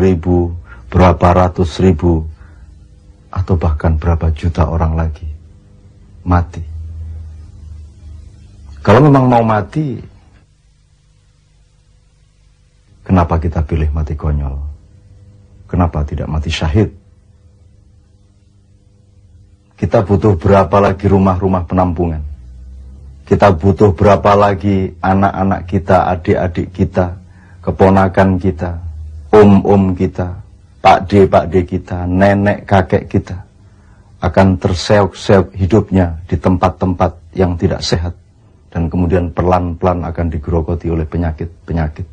ribu, berapa ratus ribu, atau bahkan berapa juta orang lagi mati. Kalau memang mau mati, kenapa kita pilih mati konyol? Kenapa tidak mati syahid? Kita butuh berapa lagi rumah-rumah penampungan? Kita butuh berapa lagi anak-anak kita, adik-adik kita, keponakan kita, om-om kita, pak D, pak D kita, nenek, kakek kita akan terseok-seok hidupnya di tempat-tempat yang tidak sehat dan kemudian pelan-pelan akan digerogoti oleh penyakit-penyakit.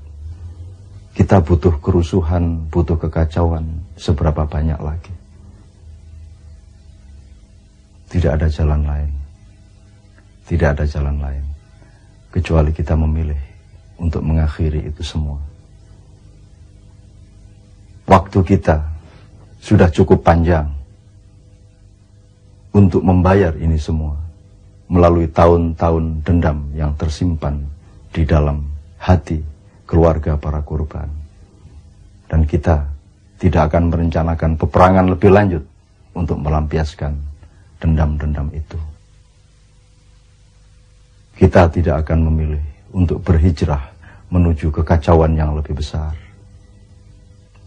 Kita butuh kerusuhan, butuh kekacauan, seberapa banyak lagi. Tidak ada jalan lain. Tidak ada jalan lain. Kecuali kita memilih untuk mengakhiri itu semua. Waktu kita sudah cukup panjang untuk membayar ini semua melalui tahun-tahun dendam yang tersimpan di dalam hati keluarga para korban. Dan kita tidak akan merencanakan peperangan lebih lanjut untuk melampiaskan dendam-dendam itu. Kita tidak akan memilih untuk berhijrah menuju kekacauan yang lebih besar.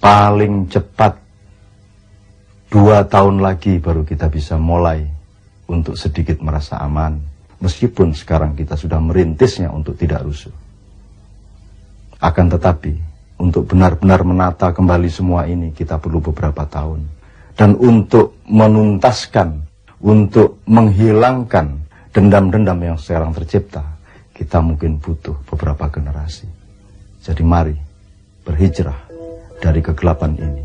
Paling cepat dua tahun lagi baru kita bisa mulai untuk sedikit merasa aman. Meskipun sekarang kita sudah merintisnya untuk tidak rusuh. Akan tetapi, untuk benar-benar menata kembali semua ini, kita perlu beberapa tahun. Dan untuk menuntaskan untuk menghilangkan dendam-dendam yang sekarang tercipta, kita mungkin butuh beberapa generasi. Jadi mari berhijrah dari kegelapan ini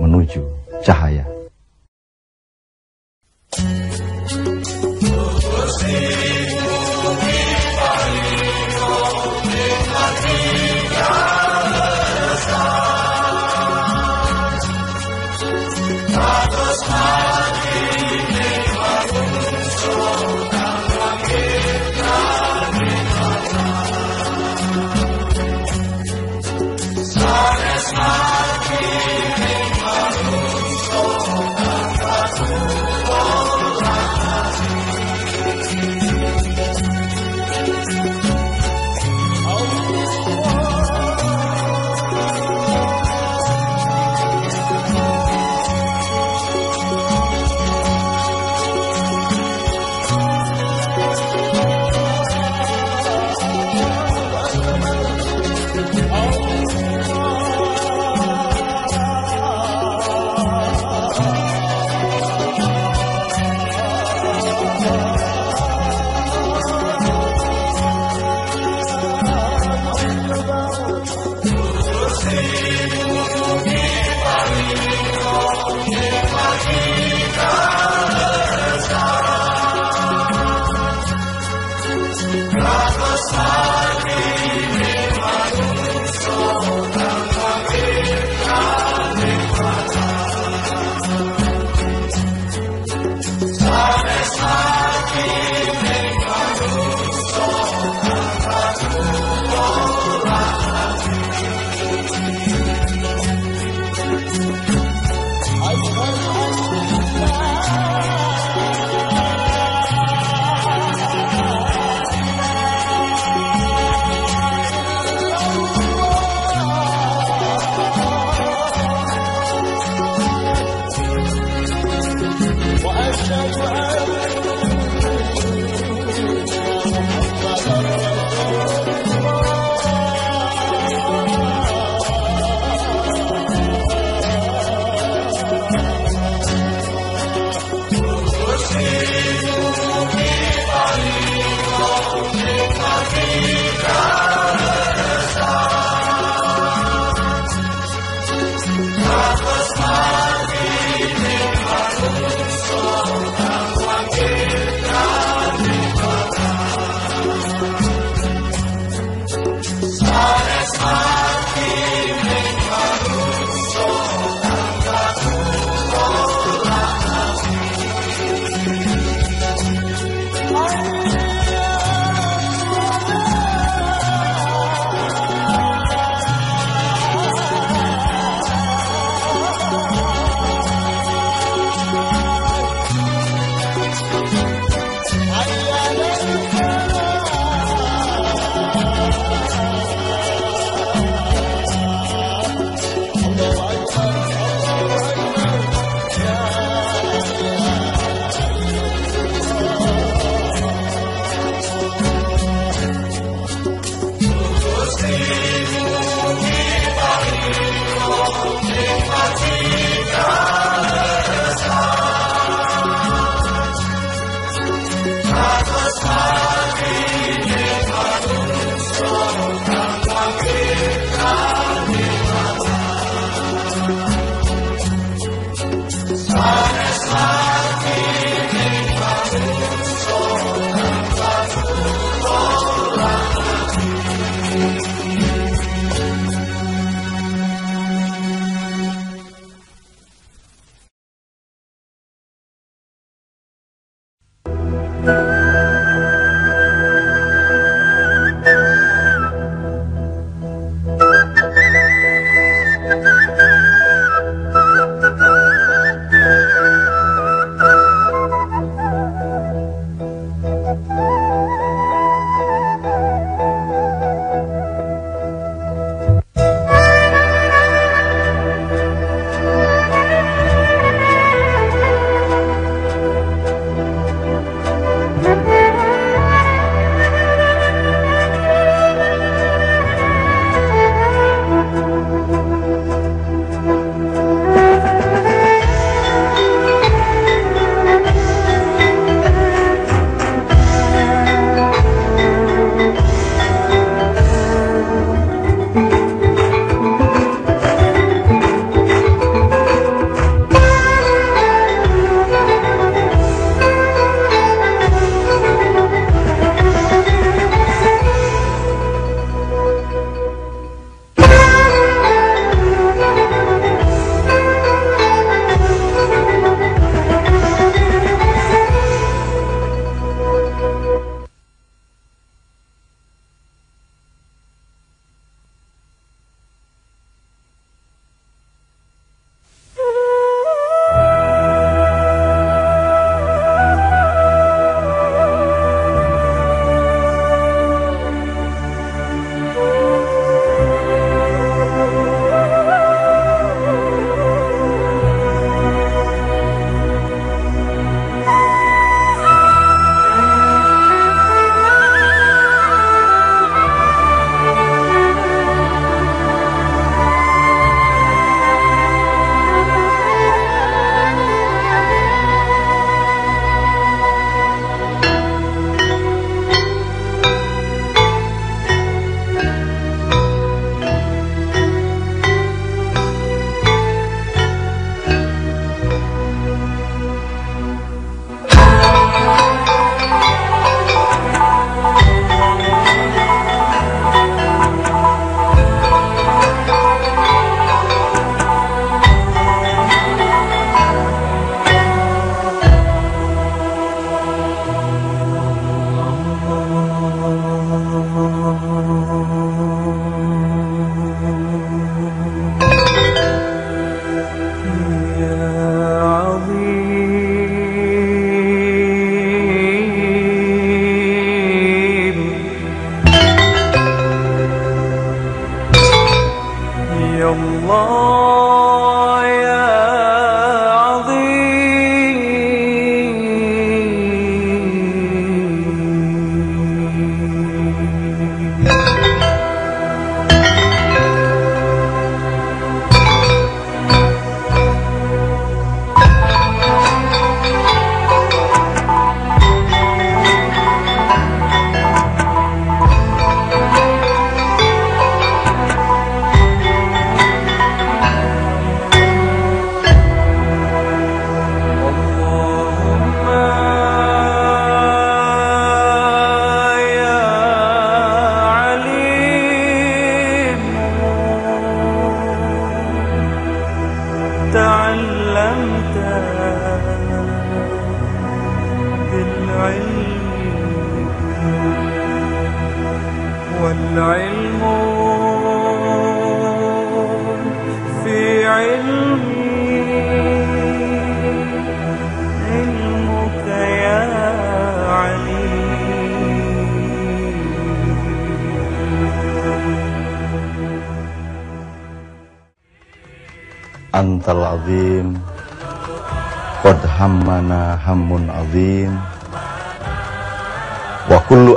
menuju cahaya.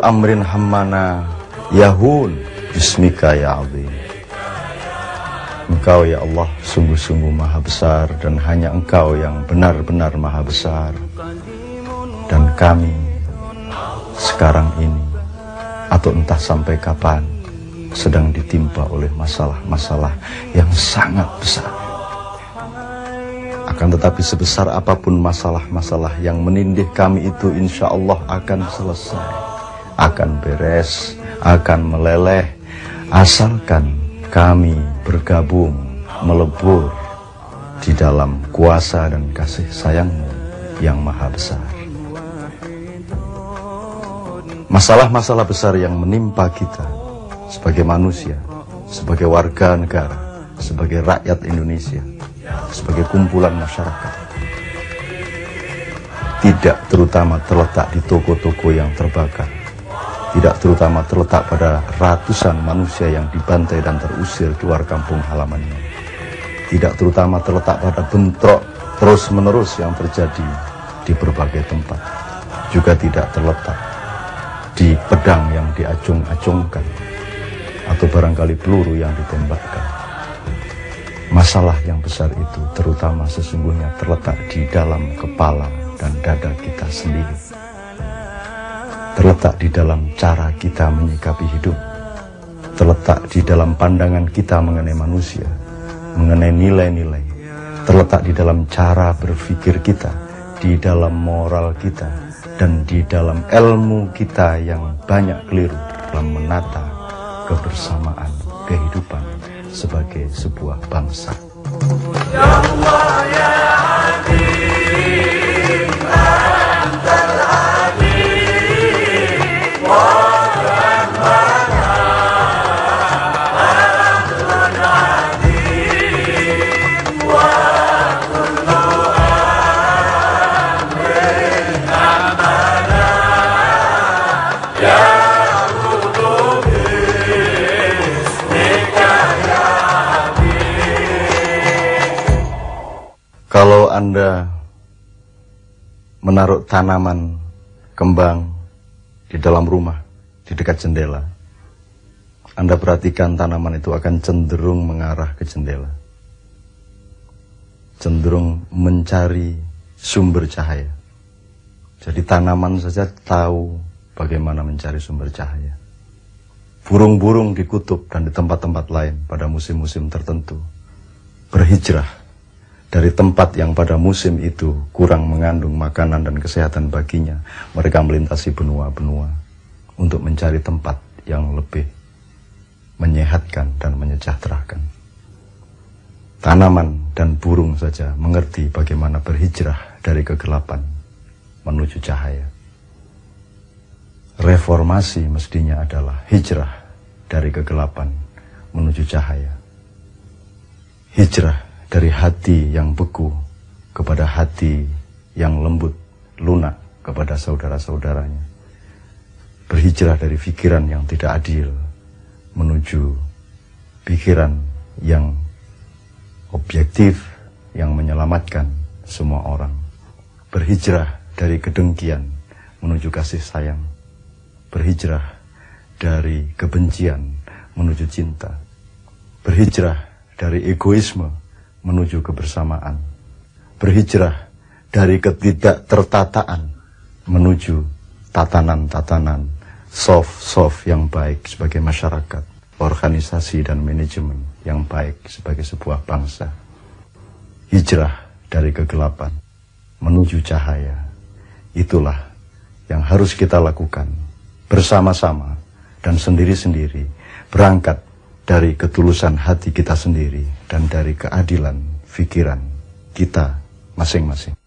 Amrin hammana Yahun Bismika ya azim. Engkau ya Allah sungguh-sungguh maha besar Dan hanya engkau yang benar-benar maha besar. Dan kami sekarang ini atau entah sampai kapan sedang ditimpa oleh masalah-masalah yang sangat besar. Akan tetapi sebesar apa pun masalah-masalah yang menindih kami itu insya Allah akan selesai, akan beres, akan meleleh, asalkan kami bergabung, melebur di dalam kuasa dan kasih sayangmu yang maha besar. Masalah-masalah besar yang menimpa kita sebagai manusia, sebagai warga negara, sebagai rakyat Indonesia, sebagai kumpulan masyarakat. Tidak terutama terletak di toko-toko yang terbakar. Tidak terutama terletak pada ratusan manusia yang dibantai dan terusir keluar kampung halamannya. Tidak terutama terletak pada bentrok terus-menerus yang terjadi di berbagai tempat. Juga tidak terletak di pedang yang diacung-acungkan atau barangkali peluru yang ditembakkan. Masalah yang besar itu terutama sesungguhnya terletak di dalam kepala dan dada kita sendiri. Terletak di dalam cara kita menyikapi hidup. Terletak di dalam pandangan kita mengenai manusia, mengenai nilai-nilai. Terletak di dalam cara berpikir kita, di dalam moral kita, dan di dalam ilmu kita yang banyak keliru dalam menata kebersamaan kehidupan sebagai sebuah bangsa. Ya Allah, ya Anda menaruh tanaman kembang di dalam rumah, di dekat jendela, Anda perhatikan tanaman itu akan cenderung mengarah ke jendela. Cenderung mencari sumber cahaya. Jadi tanaman saja tahu bagaimana mencari sumber cahaya. Burung-burung di kutub dan di tempat-tempat lain pada musim-musim tertentu berhijrah dari tempat yang pada musim itu kurang mengandung makanan dan kesehatan baginya, mereka melintasi benua-benua untuk mencari tempat yang lebih menyehatkan dan menyejahterakan. Tanaman dan burung saja mengerti bagaimana berhijrah dari kegelapan menuju cahaya. Reformasi mestinya adalah hijrah dari kegelapan menuju cahaya. Hijrah dari hati yang beku kepada hati yang lembut, lunak kepada saudara-saudaranya. Berhijrah dari pikiran yang tidak adil menuju pikiran yang objektif yang menyelamatkan semua orang. Berhijrah dari kedengkian menuju kasih sayang. Berhijrah dari kebencian menuju cinta. Berhijrah dari egoisme menuju kebersamaan. Berhijrah dari ketidaktertataan menuju tatanan-tatanan soft-soft yang baik sebagai masyarakat, organisasi dan manajemen yang baik sebagai sebuah bangsa. Hijrah dari kegelapan menuju cahaya. Itulah yang harus kita lakukan bersama-sama dan sendiri-sendiri berangkat dari ketulusan hati kita sendiri dan dari keadilan pikiran kita masing-masing.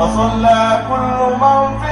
وصلى كل من في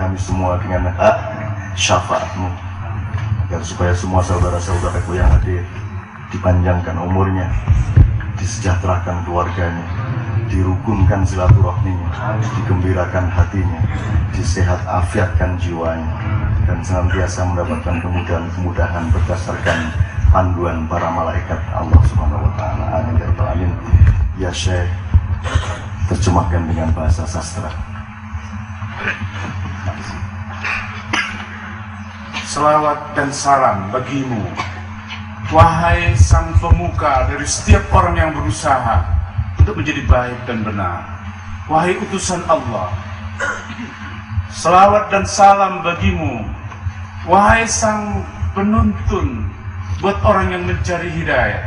kami semua dengan hak syafaatmu. Agar supaya semua saudara-saudaraku yang hadir dipanjangkan umurnya, disejahterakan keluarganya, dirukunkan silaturahminya, digembirakan hatinya, disehat afiatkan jiwanya, dan senantiasa mendapatkan kemudahan-kemudahan berdasarkan panduan para malaikat Allah Subhanahu wa taala. Amin ya rabbal alamin. Ya Syekh, terjemahkan dengan bahasa sastra. Selawat dan salam bagimu. Wahai sang pemuka dari setiap orang yang berusaha Untuk menjadi baik dan benar. Wahai utusan Allah. Selawat dan salam bagimu. Wahai sang penuntun Buat orang yang mencari hidayah.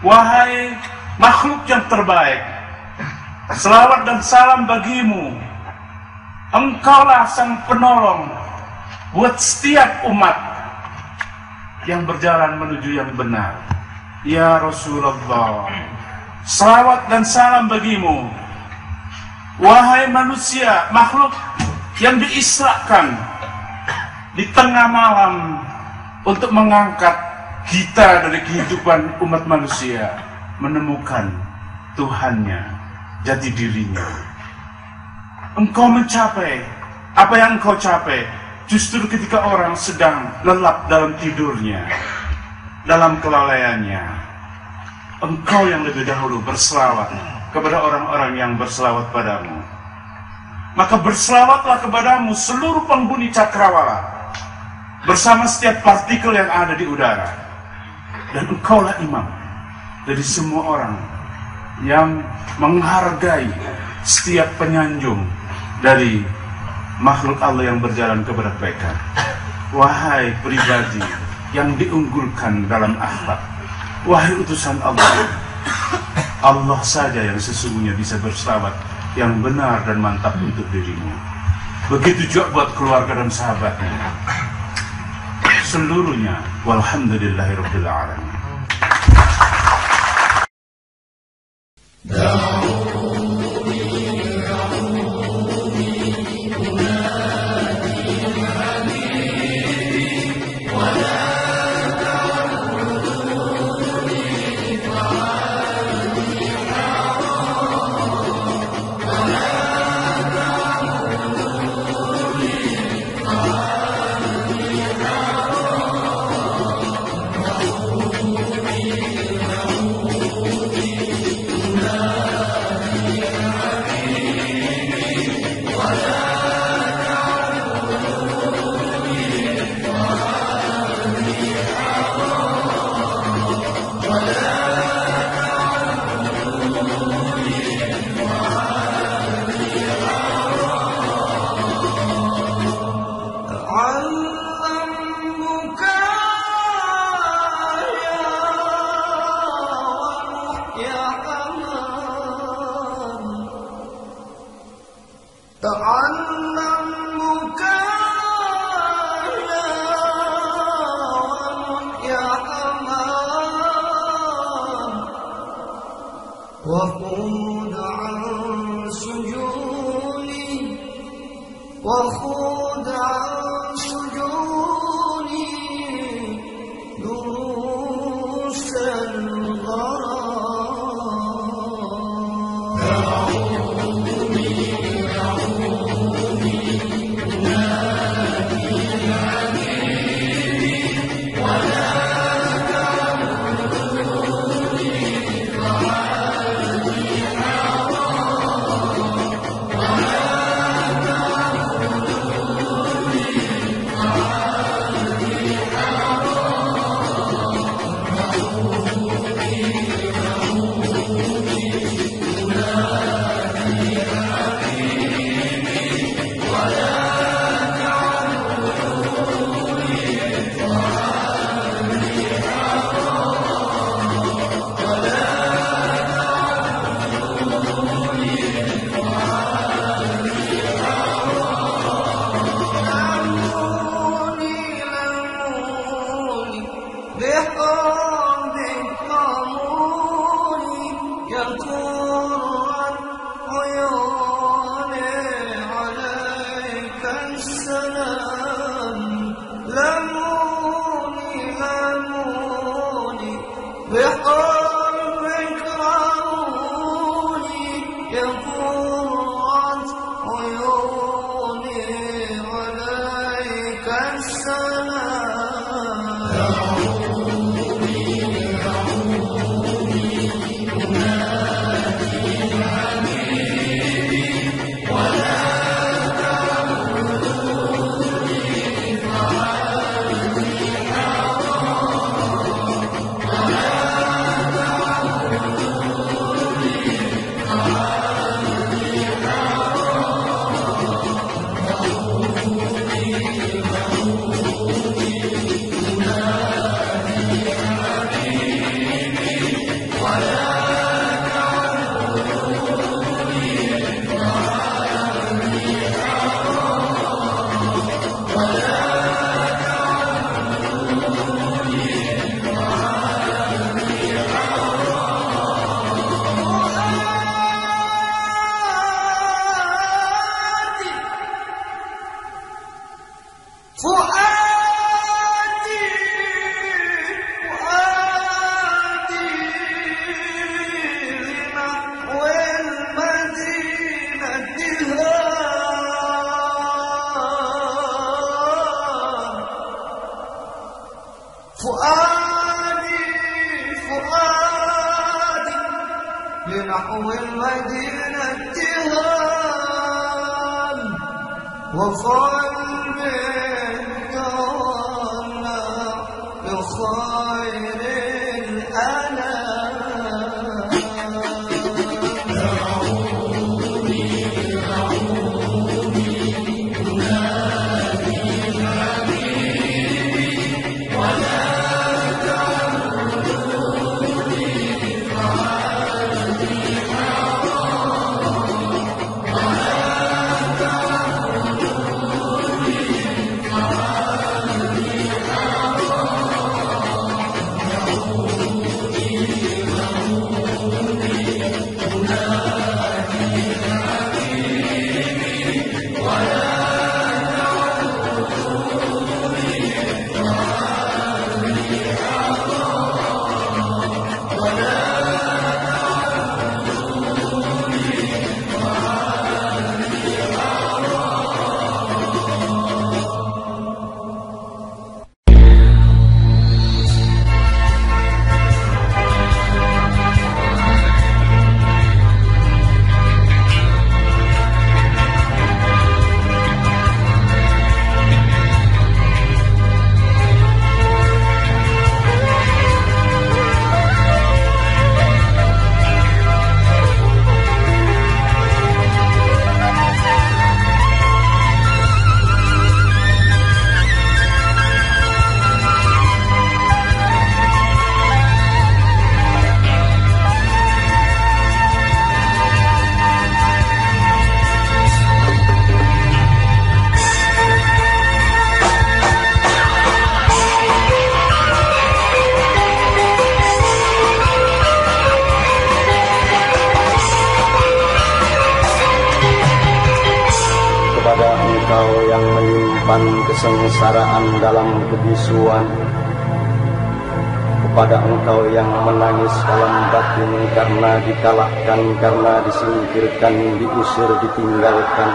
Wahai makhluk yang terbaik. Selawat dan salam bagimu Engkaulah sang penolong buat setiap umat yang berjalan menuju yang benar. Ya Rasulullah, salawat dan salam bagimu. Wahai manusia, makhluk yang diisrakan di tengah malam untuk mengangkat kita dari kehidupan umat manusia menemukan Tuhannya, jati dirinya engkau mencapai apa yang engkau capai justru ketika orang sedang lelap dalam tidurnya, dalam kelalaiannya. Engkau yang lebih dahulu berselawat kepada orang-orang yang berselawat padamu. Maka berselawatlah kepadamu seluruh penghuni cakrawala bersama setiap partikel yang ada di udara. Dan engkaulah imam dari semua orang yang menghargai setiap penyanjung dari makhluk Allah yang berjalan kepada kebaikan. Wahai pribadi yang diunggulkan dalam akhlak, wahai utusan Allah, Allah saja yang sesungguhnya bisa berselawat yang benar dan mantap untuk dirimu. Begitu juga buat keluarga dan sahabatnya. Seluruhnya, walhamdulillahirabbil وقلبي kesengsaraan dalam kebisuan kepada engkau yang menangis dalam batin karena dikalahkan, karena disingkirkan, diusir, ditinggalkan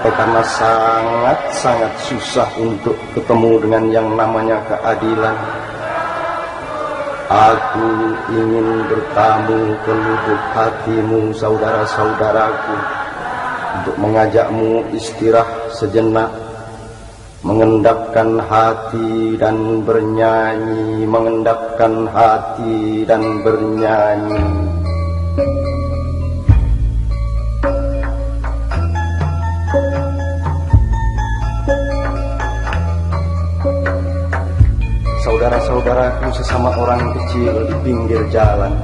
atau karena sangat-sangat susah untuk ketemu dengan yang namanya keadilan. Aku ingin bertamu ke lubuk hatimu saudara-saudaraku Untuk mengajakmu istirahat sejenak Mengendapkan hati dan bernyanyi Mengendapkan hati dan bernyanyi. Saudara-saudaraku sesama orang kecil di pinggir jalan.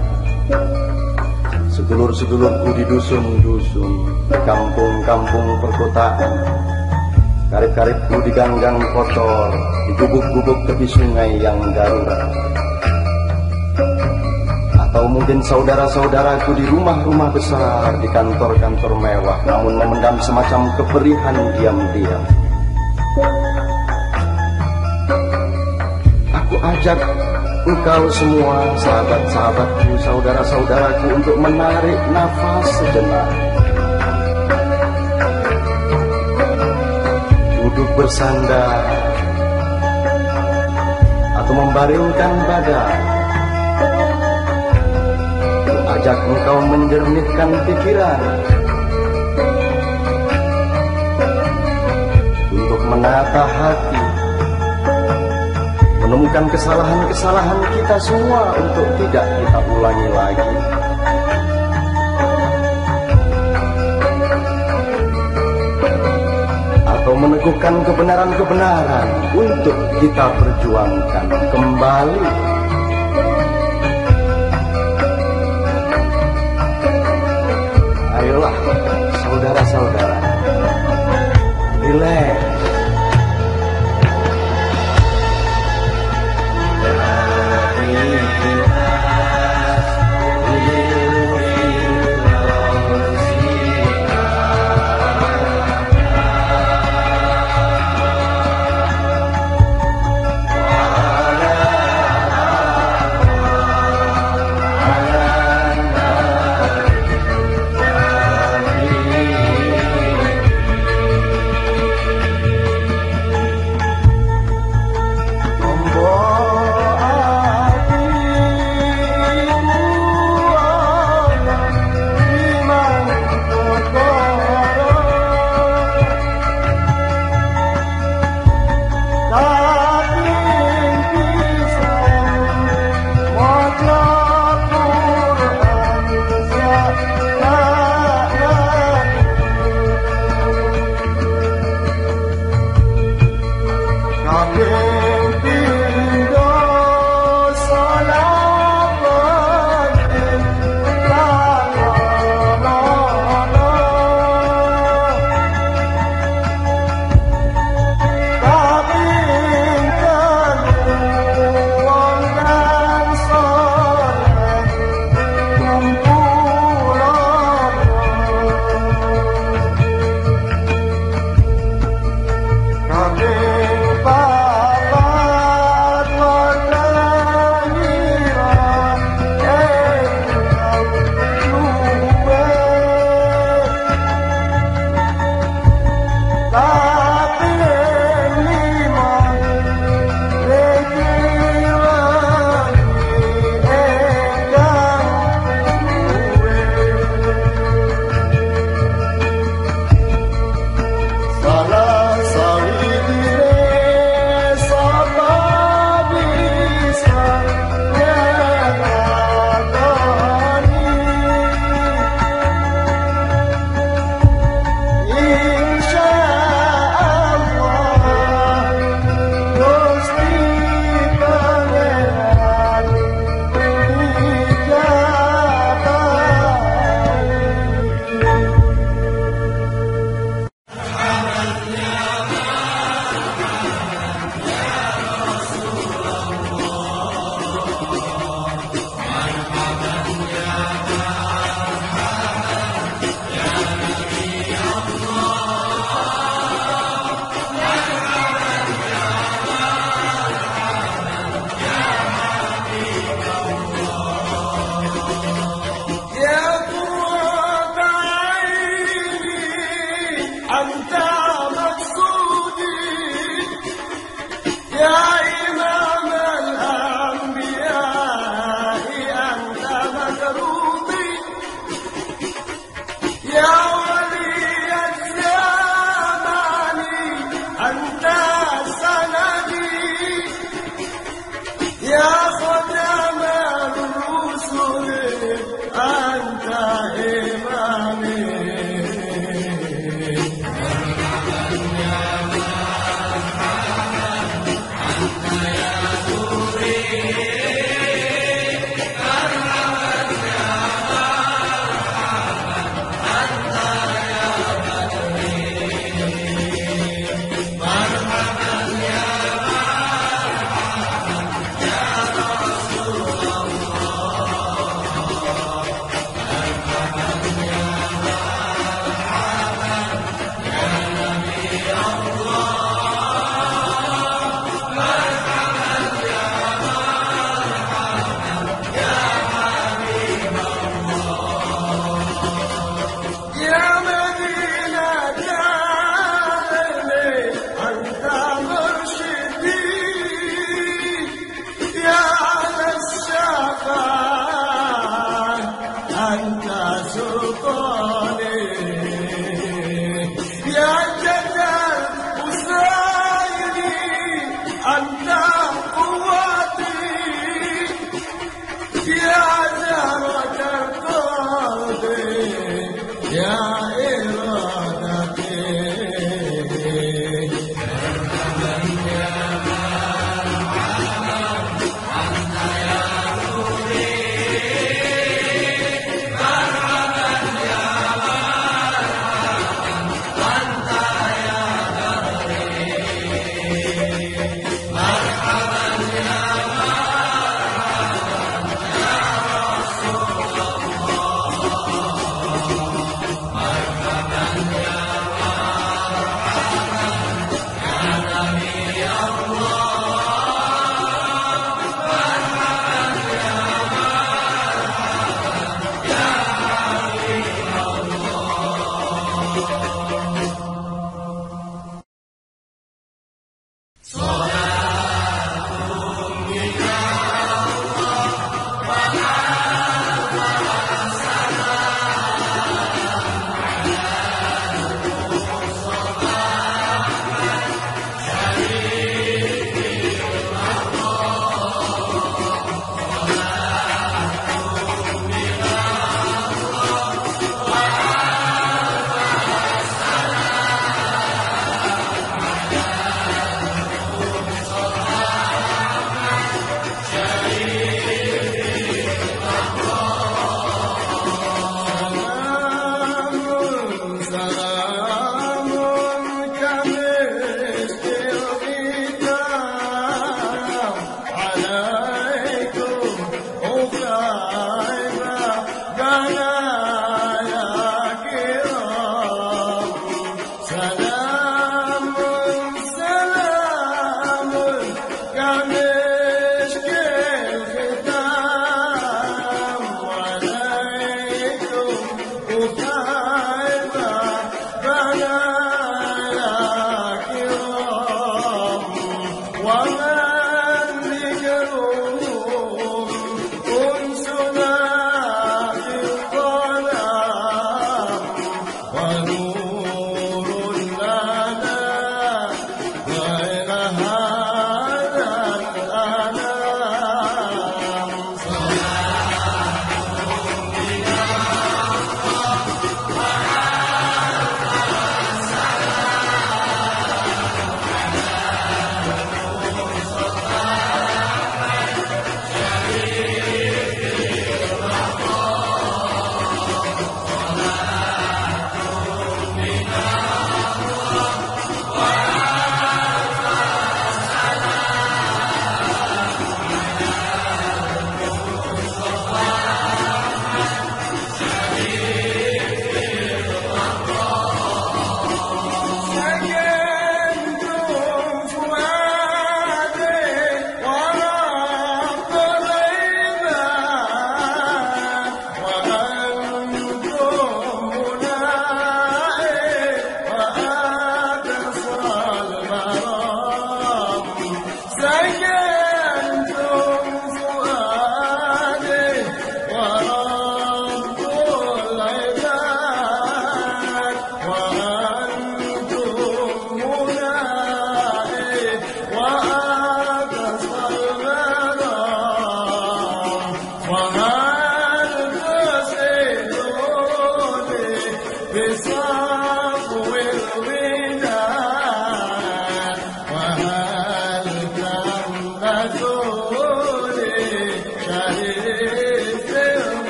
Sedulur-sedulurku di dusun-dusun Di kampung-kampung perkotaan Karib-karibku di ganggang kotor Di gubuk-gubuk tepi sungai yang darurat Atau mungkin saudara-saudaraku di rumah-rumah besar Di kantor-kantor mewah Namun memendam semacam keperihan diam-diam Aku ajak engkau semua sahabat-sahabatku, saudara-saudaraku untuk menarik nafas sejenak. Duduk bersandar atau membaringkan badan. Ajak engkau menjernihkan pikiran untuk menata hati menemukan kesalahan-kesalahan kita semua untuk tidak kita ulangi lagi. Meneguhkan kebenaran-kebenaran untuk kita perjuangkan kembali. Ayolah, saudara-saudara, relax.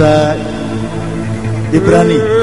Sai. E pra mim.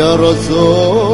Ya Rasul